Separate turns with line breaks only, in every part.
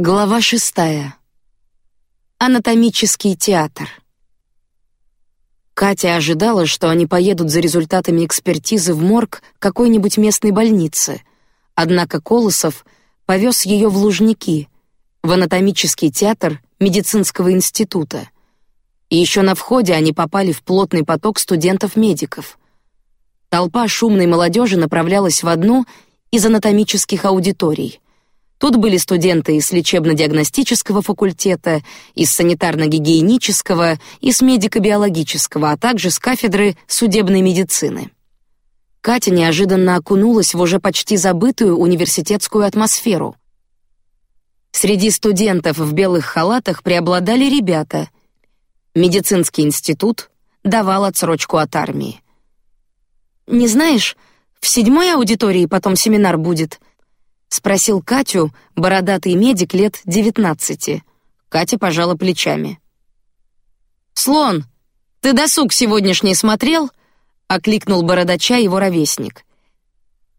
Глава шестая. Анатомический театр. Катя ожидала, что они поедут за результатами экспертизы в морг какой-нибудь местной больницы. Однако Колосов повез ее в Лужники, в анатомический театр медицинского института. И еще на входе они попали в плотный поток студентов-медиков. Толпа шумной молодежи направлялась в одну из анатомических аудиторий — Тут были студенты из лечебно-диагностического факультета, из санитарно-гигиенического, из медико-биологического, а также с кафедры судебной медицины. Катя неожиданно окунулась в уже почти забытую университетскую атмосферу. Среди студентов в белых халатах преобладали ребята. Медицинский институт давал отсрочку от армии. Не знаешь, в седьмой аудитории потом семинар будет, спросил Катю бородатый медик лет девятнадцати. Катя пожала плечами. Слон, ты досуг сегодняшний смотрел? окликнул бородача его ровесник.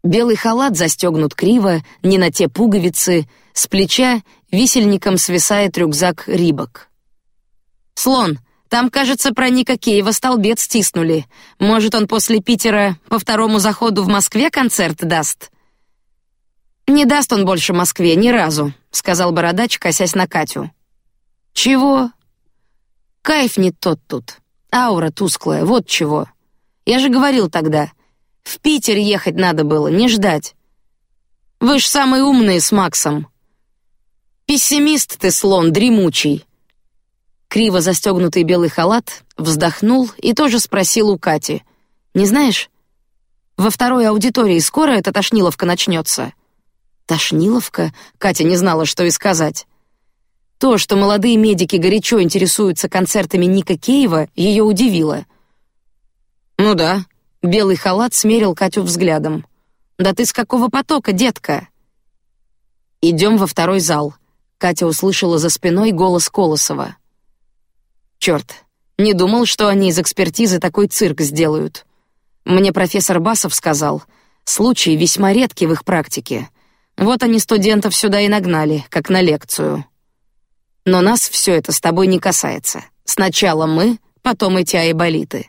Белый халат застегнут криво, не на те пуговицы, с плеча висельником свисает рюкзак Рибок. Слон, там, кажется, про Ника Кеева столбец стиснули. Может, он после Питера по второму заходу в Москве концерт даст? Не даст он больше Москве ни разу, сказал бородач, косясь на Катю. Чего? Кайф не тот тут, аура тусклая, вот чего. Я же говорил тогда, в Питер ехать надо было, не ждать. Вы ж самые умные с Максом. Пессимист ты, слон, дремучий. Криво застегнутый белый халат вздохнул и тоже спросил у Кати: "Не знаешь, во второй аудитории скоро эта тошниловка начнется?" Тошниловка? Катя не знала, что и сказать. То, что молодые медики горячо интересуются концертами Ника Кейва, ее удивило. Ну да, белый халат смерил Катю взглядом. Да ты с какого потока, детка? Идем во второй зал. Катя услышала за спиной голос Колосова. Черт, не думал, что они из экспертизы такой цирк сделают. Мне профессор Басов сказал, случай весьма редкий в их практике. Вот они студентов сюда и нагнали, как на лекцию. Но нас все это с тобой не касается. Сначала мы, потом эти айболиты.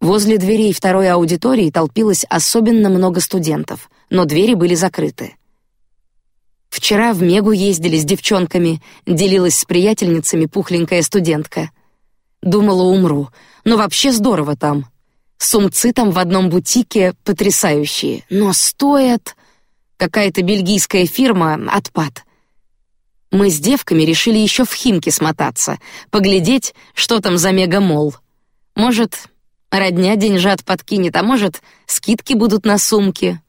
Возле дверей второй аудитории толпилось особенно много студентов, но двери были закрыты. Вчера в Мегу ездили с девчонками, делилась с приятельницами пухленькая студентка. Думала, умру, но вообще здорово там. Сумцы там в одном бутике потрясающие, но стоят Какая-то бельгийская фирма отпад. Мы с девками решили еще в Химки смотаться, поглядеть, что там за мегамол. Может, родня деньжат подкинет, а может, скидки будут на сумки.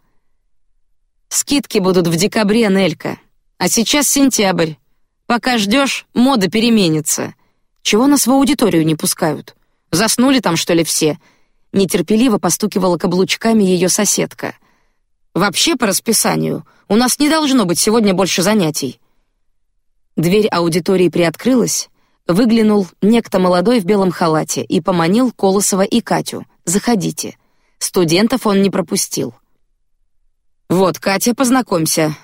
Скидки будут в декабре, Нелька. А сейчас сентябрь. Пока ждешь, мода переменится. Чего нас в аудиторию не пускают? Заснули там что ли все? Нетерпеливо постукивала каблучками ее соседка. Вообще по расписанию у нас не должно быть сегодня больше занятий. Дверь аудитории приоткрылась, выглянул некто молодой в белом халате и поманил Колосова и Катю: "Заходите". Студентов он не пропустил. Вот, Катя, познакомься.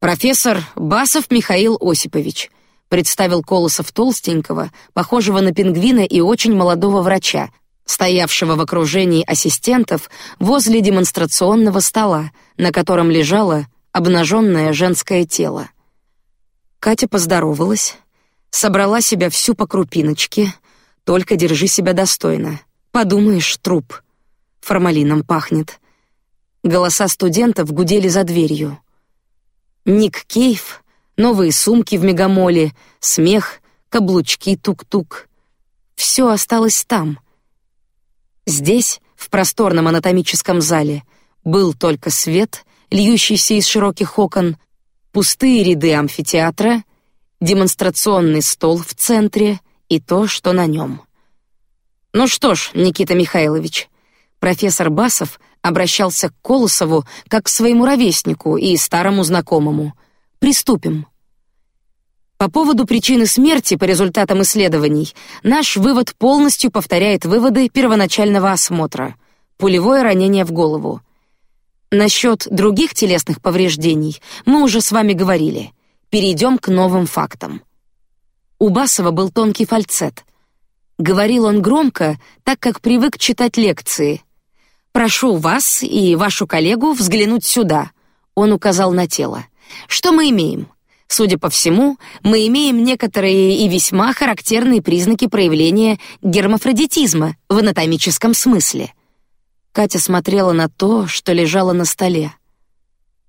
Профессор Басов Михаил Осипович, представил Колосов толстенького, похожего на пингвина и очень молодого врача, стоявшего в окружении ассистентов возле демонстрационного стола, на котором лежало обнаженное женское тело. Катя поздоровалась, собрала себя всю по крупиночке. Только держи себя достойно. Подумаешь, труп. Формалином пахнет. Голоса студентов гудели за дверью. Ник Кейв, новые сумки в мегамоле, смех, каблучки тук-тук. Все осталось там — Здесь, в просторном анатомическом зале, был только свет, льющийся из широких окон, пустые ряды амфитеатра, демонстрационный стол в центре и то, что на нем. Ну что ж, Никита Михайлович, профессор Басов обращался к Колосову как к своему ровеснику и старому знакомому. Приступим. По поводу причины смерти по результатам исследований наш вывод полностью повторяет выводы первоначального осмотра. Пулевое ранение в голову. Насчет других телесных повреждений мы уже с вами говорили. перейдем к новым фактам. У Басова был тонкий фальцет. Говорил он громко, так как привык читать лекции. Прошу вас и вашу коллегу взглянуть сюда. Он указал на тело. Что мы имеем? Судя по всему, мы имеем некоторые и весьма характерные признаки проявления гермафродитизма в анатомическом смысле. Катя смотрела на то, что лежало на столе.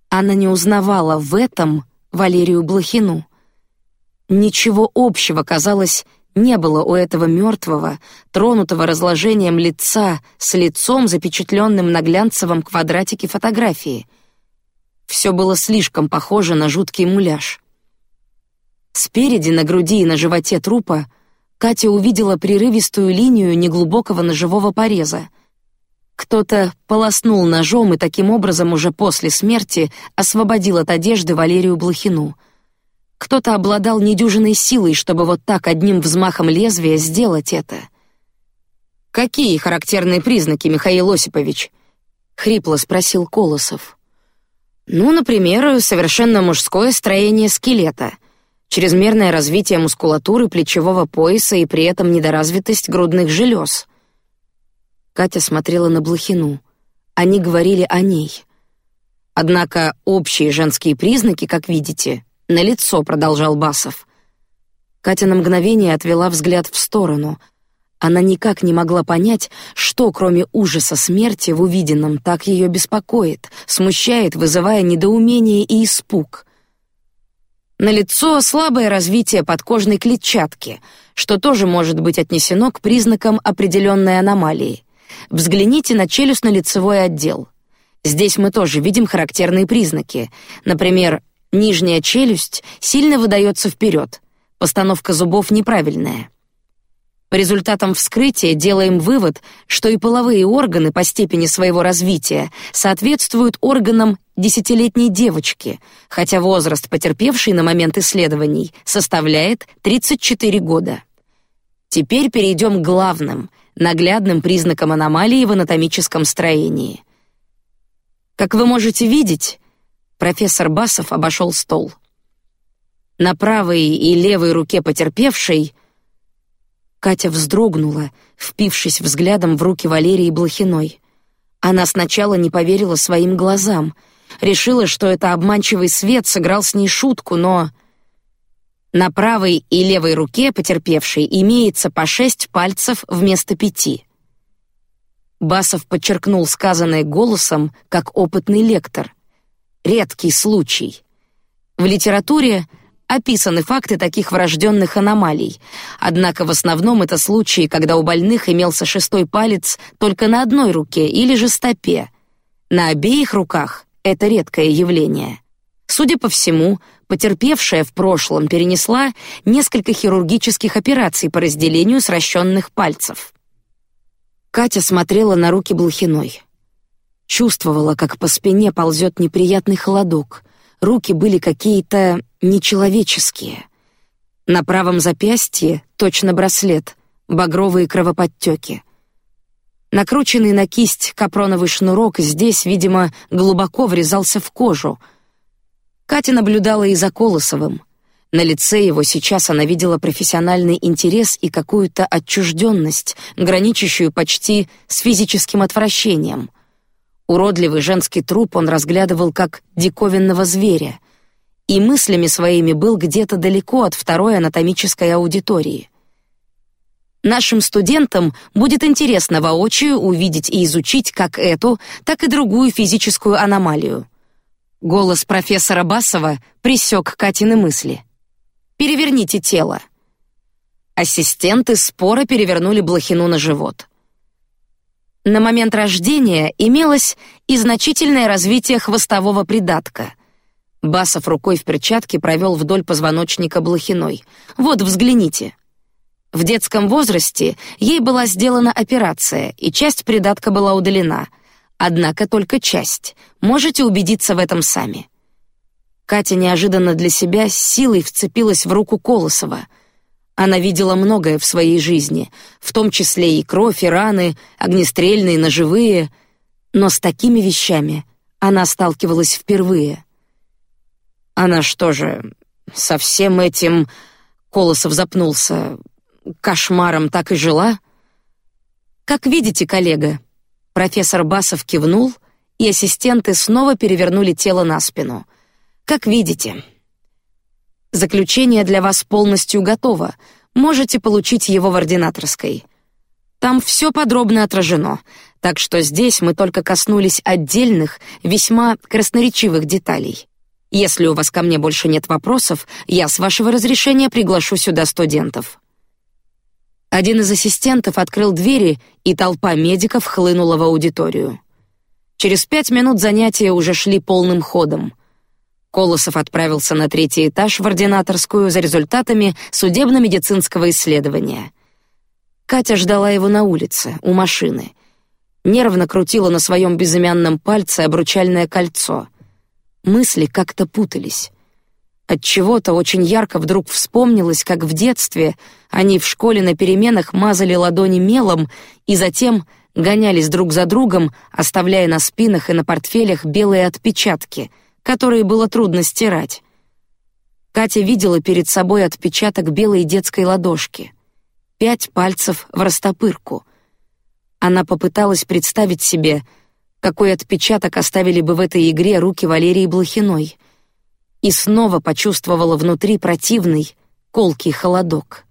Она не узнавала в этом Валерию Блохину. Ничего общего, казалось, не было у этого мертвого, тронутого разложением лица с лицом, запечатленным на глянцевом квадратике фотографии. Все было слишком похоже на жуткий муляж. Спереди, на груди и на животе трупа, Катя увидела прерывистую линию неглубокого ножевого пореза. Кто-то полоснул ножом и таким образом уже после смерти освободил от одежды Валерию Блохину. Кто-то обладал недюжиной силой, чтобы вот так одним взмахом лезвия сделать это. Какие характерные признаки, Михаил Осипович? хрипло спросил Колосов. Ну, например, совершенно мужское строение скелета, чрезмерное развитие мускулатуры плечевого пояса и при этом недоразвитость грудных желез. Катя смотрела на Блохину. Они говорили о ней. Однако общие женские признаки, как видите, на лицо, продолжал Басов. Катя на мгновение отвела взгляд в сторону. Она никак не могла понять, что, кроме ужаса смерти в увиденном, так ее беспокоит, смущает, вызывая недоумение и испуг. На лицо слабое развитие подкожной клетчатки, что тоже может быть отнесено к признакам определенной аномалии. Взгляните на челюстно-лицевой отдел. Здесь мы тоже видим характерные признаки. Например, нижняя челюсть сильно выдается вперед, постановка зубов неправильная. По результатам вскрытия делаем вывод, что и половые органы по степени своего развития соответствуют органам десятилетней девочки, хотя возраст потерпевшей на момент исследований составляет 34 года. Теперь перейдем к главным, наглядным признаком аномалии в анатомическом строении. Как вы можете видеть, профессор Басов обошел стол. На правой и левой руке потерпевшей Катя вздрогнула, впившись взглядом в руки Валерии Блохиной. Она сначала не поверила своим глазам, решила, что это обманчивый свет сыграл с ней шутку, но на правой и левой руке потерпевшей имеется по шесть пальцев вместо пяти. Басов подчеркнул сказанное голосом, как опытный лектор. Редкий случай. В литературе описаны факты таких врожденных аномалий, однако в основном это случаи, когда у больных имелся шестой палец только на одной руке или же стопе. На обеих руках это редкое явление. Судя по всему, потерпевшая в прошлом перенесла несколько хирургических операций по разделению сращенных пальцев. Катя смотрела на руки Блохиной. Чувствовала, как по спине ползет неприятный холодок. Руки были какие-то нечеловеческие. На правом запястье точно браслет, багровые кровоподтеки. Накрученный на кисть капроновый шнурок здесь, видимо, глубоко врезался в кожу — Катя наблюдала и за Колосовым. На лице его сейчас она видела профессиональный интерес и какую-то отчужденность, граничащую почти с физическим отвращением. Уродливый женский труп он разглядывал как диковинного зверя, и мыслями своими был где-то далеко от второй анатомической аудитории. Нашим студентам будет интересно воочию увидеть и изучить как эту, так и другую физическую аномалию. Голос профессора Басова присек Катины мысли. Переверните тело. Ассистенты споро перевернули Блохину на живот. На момент рождения имелось и значительное развитие хвостового придатка. Басов рукой в перчатке провел вдоль позвоночника Блохиной. Вот, взгляните. В детском возрасте ей была сделана операция, и часть придатка была удалена — Однако только часть. Можете убедиться в этом сами. Катя неожиданно для себя силой вцепилась в руку Колосова. Она видела многое в своей жизни, в том числе и кровь, и раны, огнестрельные, ножевые, но с такими вещами она сталкивалась впервые. Она что же со всем этим Колосов запнулся. Кошмаром так и жила. Как видите, коллега. Профессор Басов кивнул, и ассистенты снова перевернули тело на спину. Как видите. Заключение для вас полностью готово. Можете получить его в ординаторской. Там все подробно отражено, так что здесь мы только коснулись отдельных, весьма красноречивых деталей. Если у вас ко мне больше нет вопросов, я с вашего разрешения приглашу сюда студентов. Один из ассистентов открыл двери, и толпа медиков хлынула в аудиторию. Через пять минут занятия уже шли полным ходом. Колосов отправился на третий этаж в ординаторскую за результатами судебно-медицинского исследования. Катя ждала его на улице у машины. Нервно крутила на своем безымянном пальце обручальное кольцо. Мысли как-то путались. От чего-то очень ярко вдруг вспомнилось, как в детстве они в школе на переменах мазали ладони мелом и затем гонялись друг за другом, оставляя на спинах и на портфелях белые отпечатки, которые было трудно стирать. Катя видела перед собой отпечаток белой детской ладошки, пять пальцев в растопырку. Она попыталась представить себе, какой отпечаток оставили бы в этой игре руки Валерии Блохиной — и снова почувствовала внутри противный, колкий холодок.